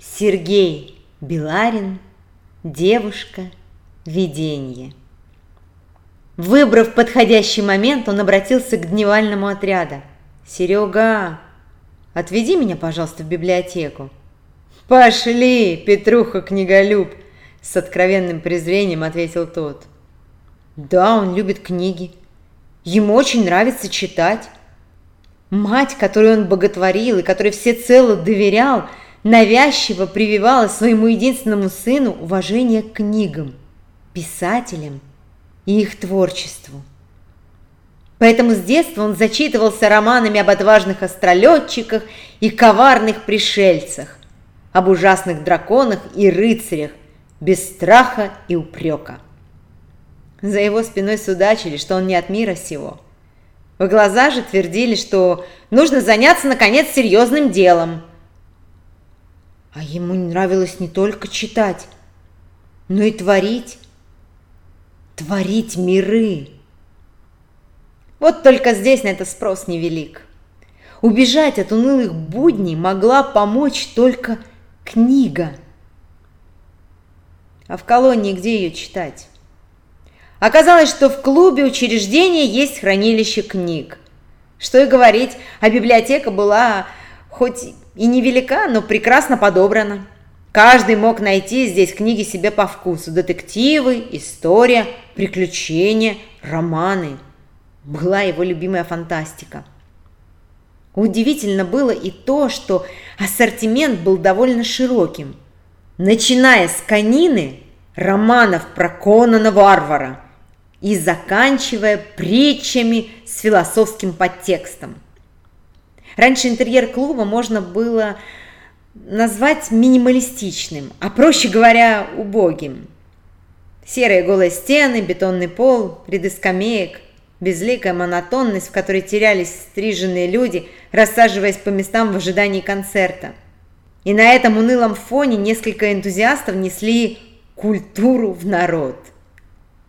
Сергей Беларин, девушка, видение. Выбрав подходящий момент, он обратился к дневальному отряду. «Серега, отведи меня, пожалуйста, в библиотеку». «Пошли, Петруха-книголюб!» С откровенным презрением ответил тот. «Да, он любит книги. Ему очень нравится читать. Мать, которую он боготворил и которой всецело доверял, навязчиво прививала своему единственному сыну уважение к книгам, писателям и их творчеству. Поэтому с детства он зачитывался романами об отважных астролетчиках и коварных пришельцах, об ужасных драконах и рыцарях, без страха и упрека. За его спиной судачили, что он не от мира сего. В глаза же твердили, что нужно заняться, наконец, серьезным делом. А ему не нравилось не только читать, но и творить творить миры. Вот только здесь на это спрос невелик. Убежать от унылых будней могла помочь только книга. А в колонии где ее читать? Оказалось, что в клубе учреждения есть хранилище книг. Что и говорить, а библиотека была хоть и невелика, но прекрасно подобрана. Каждый мог найти здесь книги себе по вкусу. Детективы, история, приключения, романы. Была его любимая фантастика. Удивительно было и то, что ассортимент был довольно широким. Начиная с конины, романов про Конана Варвара и заканчивая притчами с философским подтекстом. Раньше интерьер клуба можно было назвать минималистичным, а проще говоря, убогим. Серые голые стены, бетонный пол, ряды скамеек, безликая монотонность, в которой терялись стриженные люди, рассаживаясь по местам в ожидании концерта. И на этом унылом фоне несколько энтузиастов несли культуру в народ.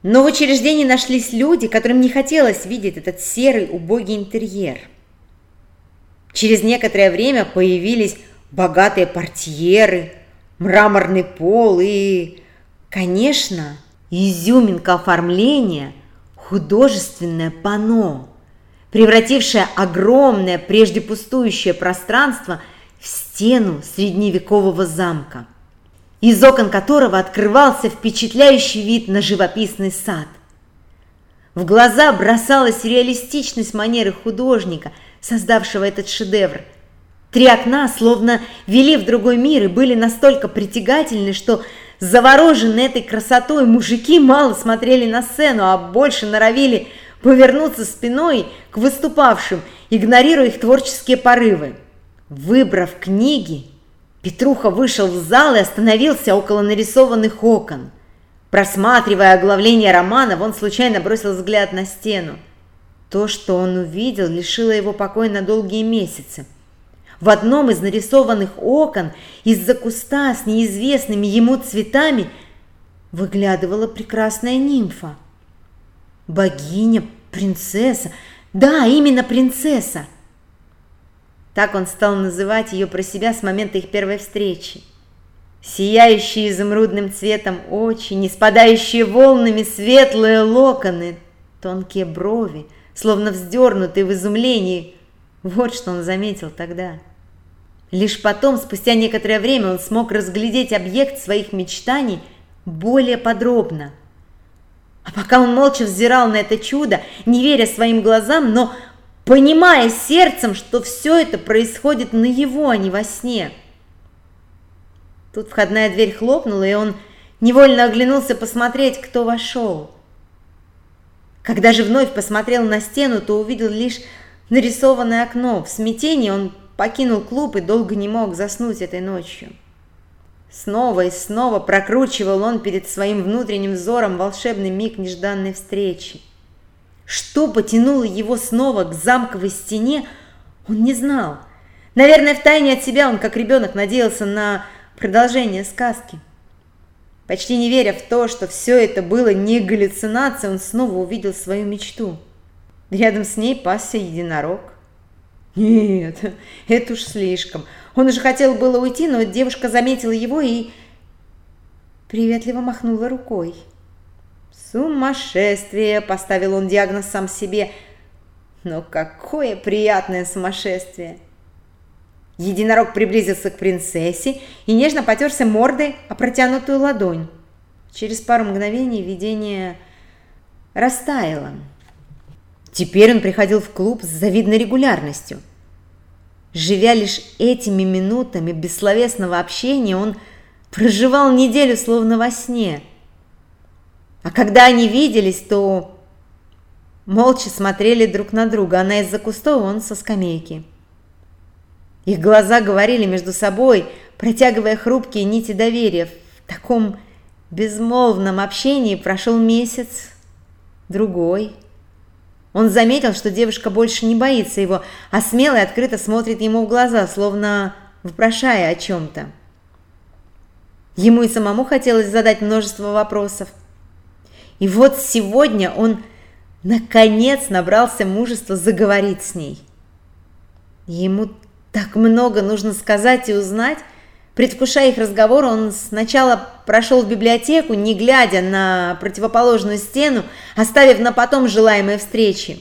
Но в учреждении нашлись люди, которым не хотелось видеть этот серый убогий интерьер. Через некоторое время появились богатые портьеры, мраморный пол и, конечно, изюминка оформления – художественное панно, превратившее огромное, прежде пустующее пространство в стену средневекового замка, из окон которого открывался впечатляющий вид на живописный сад. В глаза бросалась реалистичность манеры художника, создавшего этот шедевр – Три окна словно вели в другой мир и были настолько притягательны, что завороженные этой красотой мужики мало смотрели на сцену, а больше норовили повернуться спиной к выступавшим, игнорируя их творческие порывы. Выбрав книги, Петруха вышел в зал и остановился около нарисованных окон. Просматривая оглавление романа, он случайно бросил взгляд на стену. То, что он увидел, лишило его покоя на долгие месяцы – в одном из нарисованных окон из-за куста с неизвестными ему цветами выглядывала прекрасная нимфа. Богиня, принцесса, да, именно принцесса. Так он стал называть ее про себя с момента их первой встречи. Сияющие изумрудным цветом очи, не спадающие волнами светлые локоны, тонкие брови, словно вздернутые в изумлении. Вот что он заметил тогда. Лишь потом, спустя некоторое время, он смог разглядеть объект своих мечтаний более подробно. А пока он молча взирал на это чудо, не веря своим глазам, но понимая сердцем, что все это происходит на его, а не во сне. Тут входная дверь хлопнула, и он невольно оглянулся посмотреть, кто вошел. Когда же вновь посмотрел на стену, то увидел лишь нарисованное окно. В смятении он покинул клуб и долго не мог заснуть этой ночью. Снова и снова прокручивал он перед своим внутренним взором волшебный миг нежданной встречи. Что потянуло его снова к замковой стене, он не знал. Наверное, втайне от себя он, как ребенок, надеялся на продолжение сказки. Почти не веря в то, что все это было не галлюцинация, он снова увидел свою мечту. Рядом с ней пасся единорог. Нет, это уж слишком. Он уже хотел было уйти, но девушка заметила его и приветливо махнула рукой. «Сумасшествие!» – поставил он диагноз сам себе. «Но какое приятное сумасшествие!» Единорог приблизился к принцессе и нежно потерся мордой о протянутую ладонь. Через пару мгновений видение растаяло. Теперь он приходил в клуб с завидной регулярностью. Живя лишь этими минутами бессловесного общения, он проживал неделю словно во сне. А когда они виделись, то молча смотрели друг на друга, она из-за кустов, он со скамейки. Их глаза говорили между собой, протягивая хрупкие нити доверия. В таком безмолвном общении прошел месяц, другой. Он заметил, что девушка больше не боится его, а смело и открыто смотрит ему в глаза, словно вопрошая о чем-то. Ему и самому хотелось задать множество вопросов. И вот сегодня он наконец набрался мужества заговорить с ней. Ему так много нужно сказать и узнать. Предвкушая их разговор, он сначала прошел в библиотеку, не глядя на противоположную стену, оставив на потом желаемые встречи.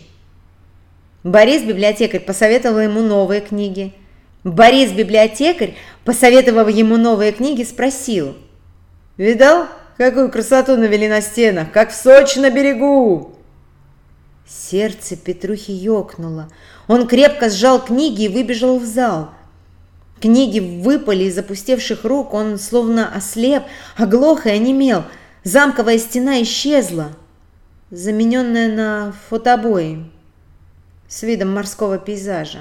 Борис, библиотекарь, посоветовал ему новые книги. Борис, библиотекарь, посоветовав ему новые книги, спросил. «Видал, какую красоту навели на стенах, как в Сочи на берегу!» Сердце Петрухи ёкнуло. Он крепко сжал книги и выбежал в зал. Книги выпали из опустевших рук, он словно ослеп, оглох и онемел. Замковая стена исчезла, замененная на фотобои с видом морского пейзажа.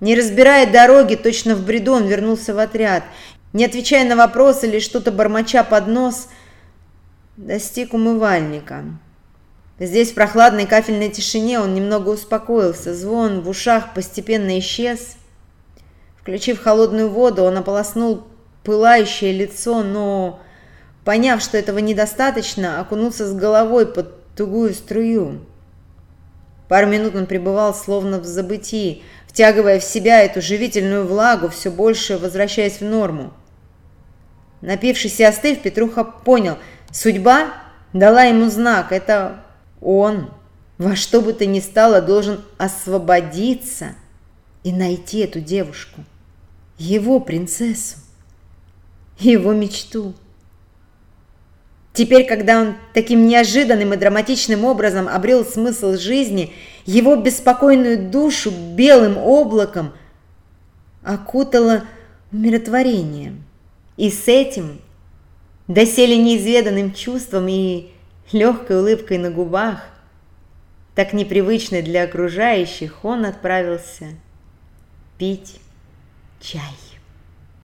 Не разбирая дороги, точно в бреду он вернулся в отряд. Не отвечая на вопросы или что-то бормоча под нос, достиг умывальника. Здесь в прохладной кафельной тишине он немного успокоился, звон в ушах постепенно исчез. Включив холодную воду, он ополоснул пылающее лицо, но, поняв, что этого недостаточно, окунулся с головой под тугую струю. Пару минут он пребывал словно в забытии, втягивая в себя эту живительную влагу, все больше возвращаясь в норму. Напившись и остыв, Петруха понял, судьба дала ему знак, это он во что бы то ни стало должен освободиться и найти эту девушку, его принцессу, его мечту. Теперь, когда он таким неожиданным и драматичным образом обрел смысл жизни, его беспокойную душу белым облаком окутало умиротворение. И с этим, доселе неизведанным чувством и легкой улыбкой на губах, так непривычной для окружающих, он отправился пить чай.